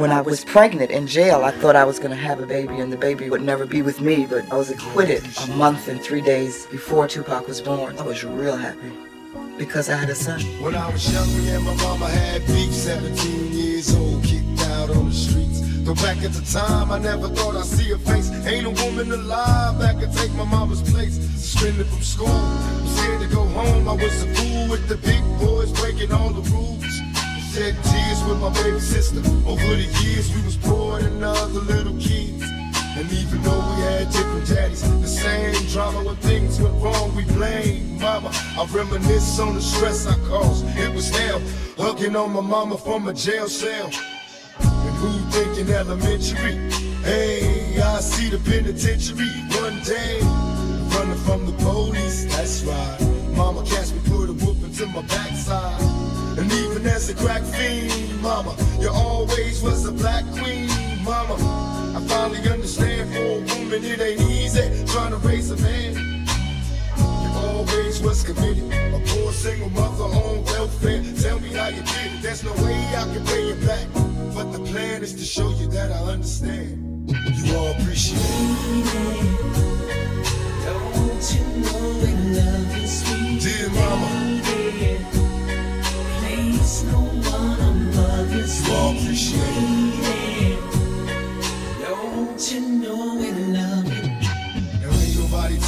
when I was pregnant in jail, I thought I was going to have a baby and the baby would never be with me, but I was acquitted a month and three days before Tupac was born. I was real happy because I had a son. When I was young, me and my mama had beef, 17 years old, kicked out on the streets. But back at the time, I never thought I'd see her face. Ain't a woman alive that could take my mama's place. Suspended from school, scared to go home. I was a fool with the my baby sister. Over the years, we was poor than other little kids. And even though we had different daddies, the same drama when things went wrong, we blame mama. I reminisce on the stress I caused. It was hell, hugging on my mama from a jail cell. And who thinking elementary? Hey, I see the penitentiary one day. Running from the police, that's right. Mama catch me, put a whooping to my backside. Even as a crack fiend, mama, you always was a black queen, mama. I finally understand for a woman it ain't easy trying to raise a man. You always was committed, a poor single mother on welfare. Tell me how you did it. There's no way I can pay you back, but the plan is to show you that I understand.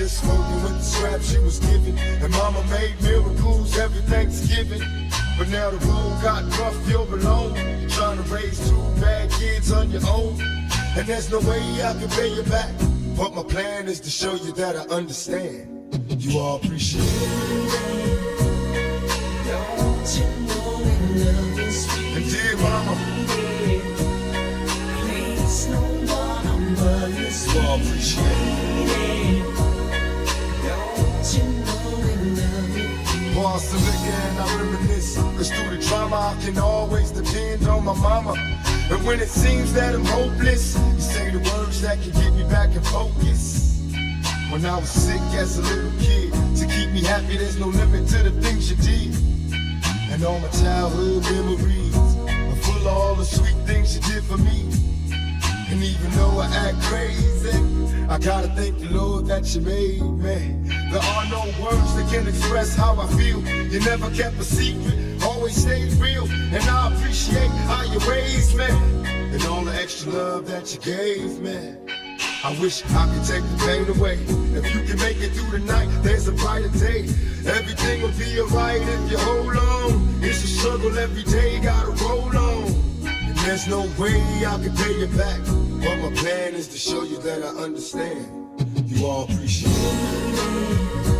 Just smoking with the scraps you was given. And mama made miracles every Thanksgiving. But now the road got rough, you're alone. Trying to raise two bad kids on your own. And there's no way I can pay you back. But my plan is to show you that I understand. You all appreciate it. Don't you know we love you, sweet? And mama, Place no one you, you all appreciate it. Reminisce. Cause through the drama, I can always depend on my mama. And when it seems that I'm hopeless, you say the words that can get me back in focus. When I was sick as a little kid, to keep me happy, there's no limit to the things you did. And all my childhood memories are full of all the sweet things you did for me. And even though I act crazy, I gotta thank the Lord that you made me. Can express how I feel. You never kept a secret, always stayed real. And I appreciate how you raised me. And all the extra love that you gave me. I wish I could take the pain away. If you can make it through the night, there's a brighter day. Everything will be alright if you hold on. It's a struggle every day, gotta roll on. And there's no way I can pay you back. But my plan is to show you that I understand. You all appreciate it.